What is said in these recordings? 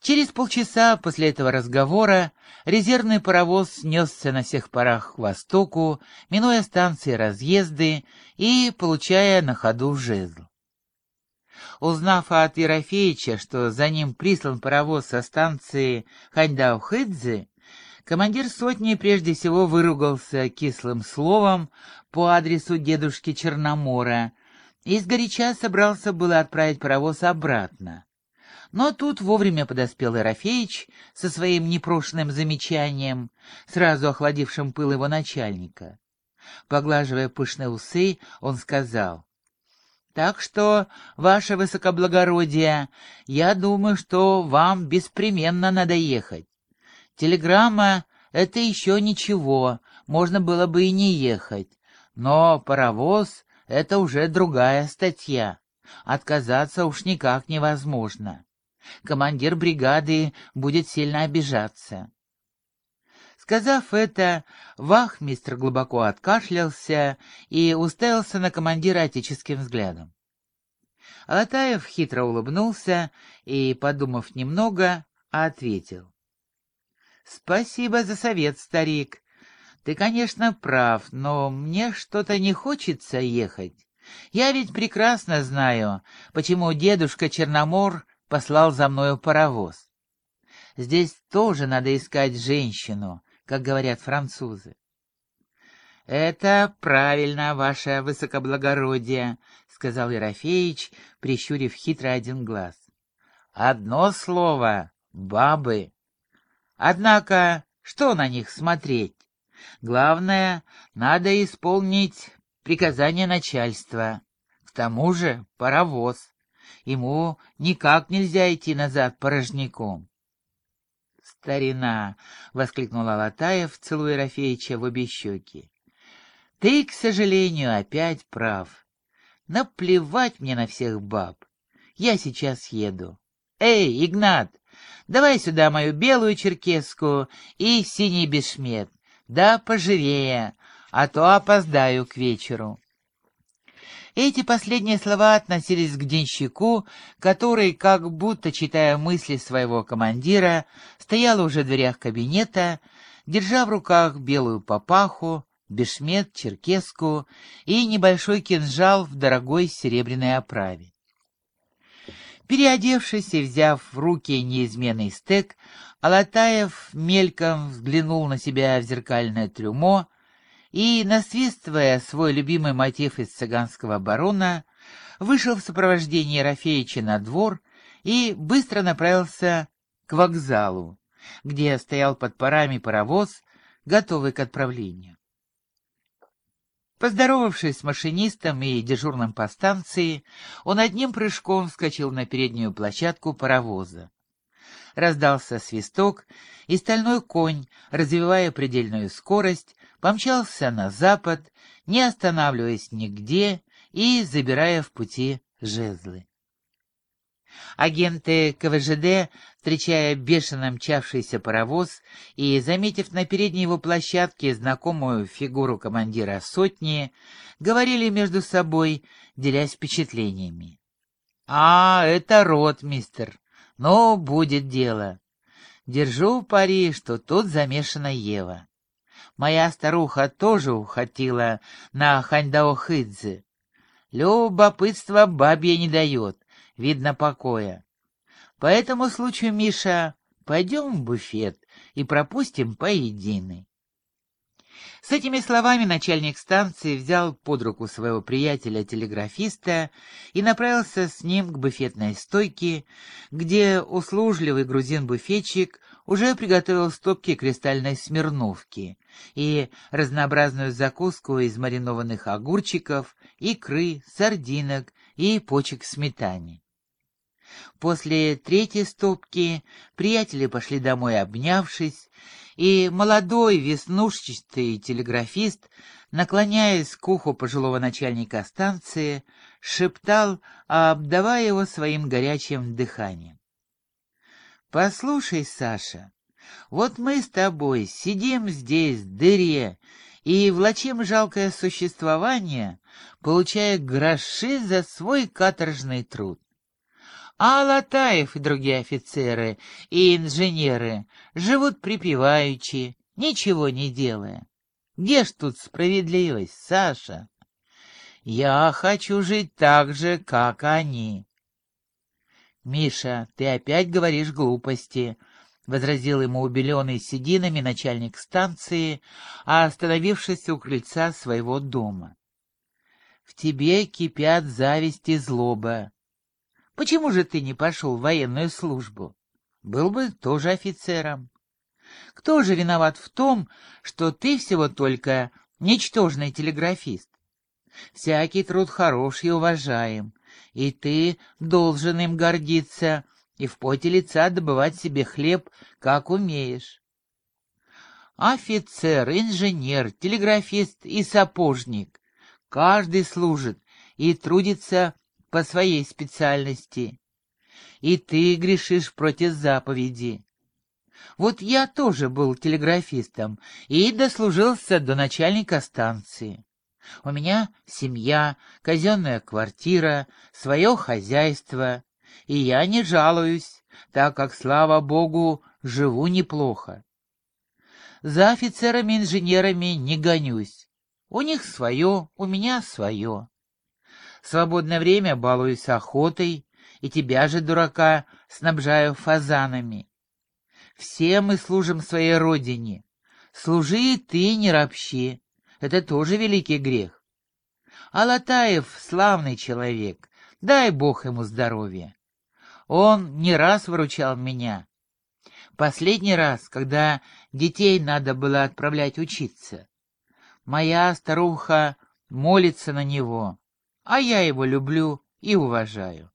Через полчаса после этого разговора резервный паровоз несся на всех парах к востоку, минуя станции разъезды и получая на ходу жезл. Узнав от Ерофеича, что за ним прислан паровоз со станции Ханьдаухидзе, командир сотни прежде всего выругался кислым словом по адресу дедушки Черномора и сгоряча собрался было отправить паровоз обратно. Но тут вовремя подоспел Ерофеич со своим непрошенным замечанием, сразу охладившим пыл его начальника. Поглаживая пышные усы, он сказал, «Так что, ваше высокоблагородие, я думаю, что вам беспременно надо ехать. Телеграмма — это еще ничего, можно было бы и не ехать, но паровоз — это уже другая статья. Отказаться уж никак невозможно командир бригады будет сильно обижаться. Сказав это, вахмистр глубоко откашлялся и уставился на командира отеческим взглядом. Алатаев хитро улыбнулся и, подумав немного, ответил. «Спасибо за совет, старик. Ты, конечно, прав, но мне что-то не хочется ехать. Я ведь прекрасно знаю, почему дедушка Черномор послал за мною паровоз. Здесь тоже надо искать женщину, как говорят французы. «Это правильно, ваше высокоблагородие», — сказал Ерофеич, прищурив хитро один глаз. «Одно слово — бабы. Однако, что на них смотреть? Главное, надо исполнить приказание начальства. К тому же паровоз. Ему никак нельзя идти назад порожняком. «Старина!» — воскликнул Алатаев, целуя Рафеича в обе щеки. «Ты, к сожалению, опять прав. Наплевать мне на всех баб. Я сейчас еду. Эй, Игнат, давай сюда мою белую черкеску и синий бешмет. Да поживее, а то опоздаю к вечеру». Эти последние слова относились к денщику, который, как будто читая мысли своего командира, стоял уже в дверях кабинета, держа в руках белую папаху, бешмет, черкеску и небольшой кинжал в дорогой серебряной оправе. Переодевшись и взяв в руки неизменный стек, Алатаев мельком взглянул на себя в зеркальное трюмо, и, насвистывая свой любимый мотив из цыганского барона, вышел в сопровождении Рафеича на двор и быстро направился к вокзалу, где стоял под парами паровоз, готовый к отправлению. Поздоровавшись с машинистом и дежурным по станции, он одним прыжком вскочил на переднюю площадку паровоза. Раздался свисток, и стальной конь, развивая предельную скорость, помчался на запад, не останавливаясь нигде и забирая в пути жезлы. Агенты КВЖД, встречая бешено мчавшийся паровоз и, заметив на передней его площадке знакомую фигуру командира сотни, говорили между собой, делясь впечатлениями. «А, это рот, мистер. Но будет дело. Держу пари, что тут замешана Ева. Моя старуха тоже уходила на Ханьдаохидзе. Любопытство бабье не дает, видно покоя. По этому случаю, Миша, пойдем в буфет и пропустим поедины. С этими словами начальник станции взял под руку своего приятеля-телеграфиста и направился с ним к буфетной стойке, где услужливый грузин-буфетчик уже приготовил стопки кристальной смирновки и разнообразную закуску из маринованных огурчиков, икры, сардинок и почек сметане. После третьей стопки приятели пошли домой обнявшись, и молодой веснушчатый телеграфист, наклоняясь к уху пожилого начальника станции, шептал, обдавая его своим горячим дыханием. Послушай, Саша, вот мы с тобой сидим здесь, в дыре, и влачим жалкое существование, получая гроши за свой каторжный труд. А Латаев и другие офицеры и инженеры живут припеваючи, ничего не делая. Где ж тут справедливость, Саша? Я хочу жить так же, как они. Миша, ты опять говоришь глупости, — возразил ему убеленный сединами начальник станции, остановившись у крыльца своего дома. В тебе кипят зависть и злоба. Почему же ты не пошел в военную службу? Был бы тоже офицером. Кто же виноват в том, что ты всего только ничтожный телеграфист? Всякий труд хорош и уважаем, и ты должен им гордиться и в поте лица добывать себе хлеб, как умеешь. Офицер, инженер, телеграфист и сапожник — каждый служит и трудится по своей специальности. И ты грешишь против заповеди. Вот я тоже был телеграфистом и дослужился до начальника станции. У меня семья, казенная квартира, свое хозяйство, и я не жалуюсь, так как, слава богу, живу неплохо. За офицерами-инженерами не гонюсь. У них свое, у меня свое свободное время балуюсь охотой, и тебя же, дурака, снабжаю фазанами. Все мы служим своей родине. Служи ты, не ропщи. Это тоже великий грех. Алатаев — славный человек, дай Бог ему здоровья. Он не раз выручал меня. Последний раз, когда детей надо было отправлять учиться. Моя старуха молится на него, а я его люблю и уважаю.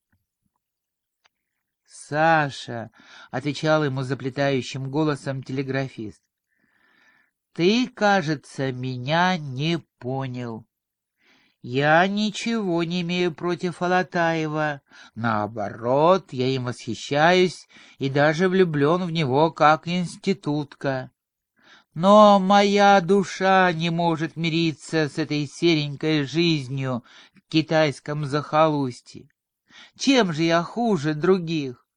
«Саша», — отвечал ему заплетающим голосом телеграфист, — «ты, кажется, меня не понял. Я ничего не имею против Алатаева. Наоборот, я им восхищаюсь и даже влюблен в него как институтка. Но моя душа не может мириться с этой серенькой жизнью, китайском захолустье. Чем же я хуже других?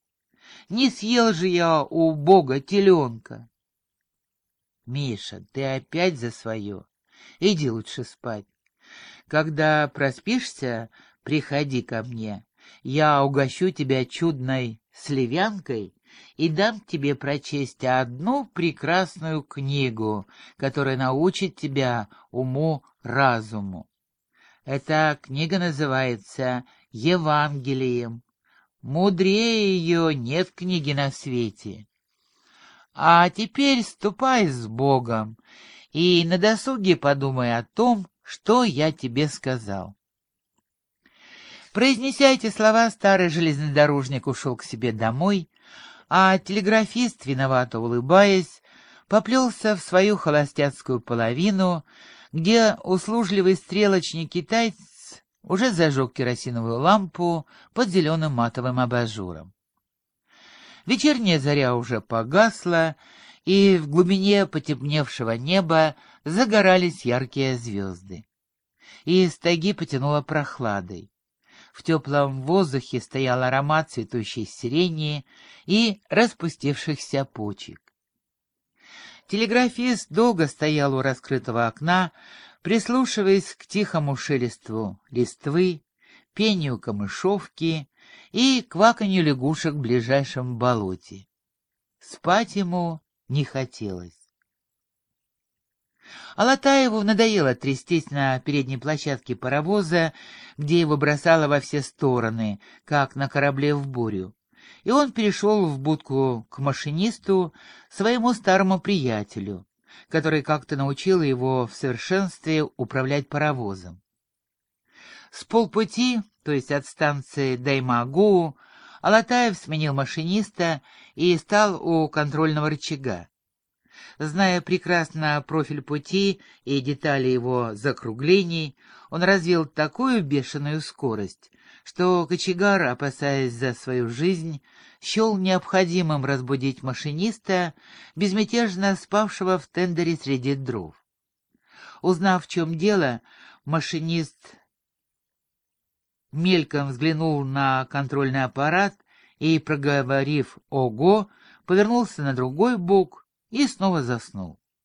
Не съел же я у Бога теленка. Миша, ты опять за свое. Иди лучше спать. Когда проспишься, приходи ко мне. Я угощу тебя чудной сливянкой и дам тебе прочесть одну прекрасную книгу, которая научит тебя уму-разуму. Эта книга называется Евангелием. Мудрее ее нет книги на свете. А теперь ступай с Богом и на досуге подумай о том, что я тебе сказал. Произнеся эти слова, старый железнодорожник ушел к себе домой, а телеграфист, виновато улыбаясь, поплелся в свою холостяцкую половину, где услужливый стрелочник-китаец уже зажег керосиновую лампу под зеленым матовым абажуром. Вечерняя заря уже погасла, и в глубине потемневшего неба загорались яркие звезды. И из тайги потянуло прохладой. В теплом воздухе стоял аромат цветущей сирени и распустившихся почек. Телеграфист долго стоял у раскрытого окна, прислушиваясь к тихому шелесту листвы, пению камышовки и кваканью лягушек в ближайшем болоте. Спать ему не хотелось. Алатаеву надоело трястись на передней площадке паровоза, где его бросало во все стороны, как на корабле в бурю и он перешел в будку к машинисту, своему старому приятелю, который как-то научил его в совершенстве управлять паровозом. С полпути, то есть от станции Даймагу, Алатаев сменил машиниста и стал у контрольного рычага. Зная прекрасно профиль пути и детали его закруглений, он развил такую бешеную скорость, что кочегар, опасаясь за свою жизнь, счел необходимым разбудить машиниста, безмятежно спавшего в тендере среди дров. Узнав, в чем дело, машинист мельком взглянул на контрольный аппарат и, проговорив «Ого!», повернулся на другой бок и снова заснул.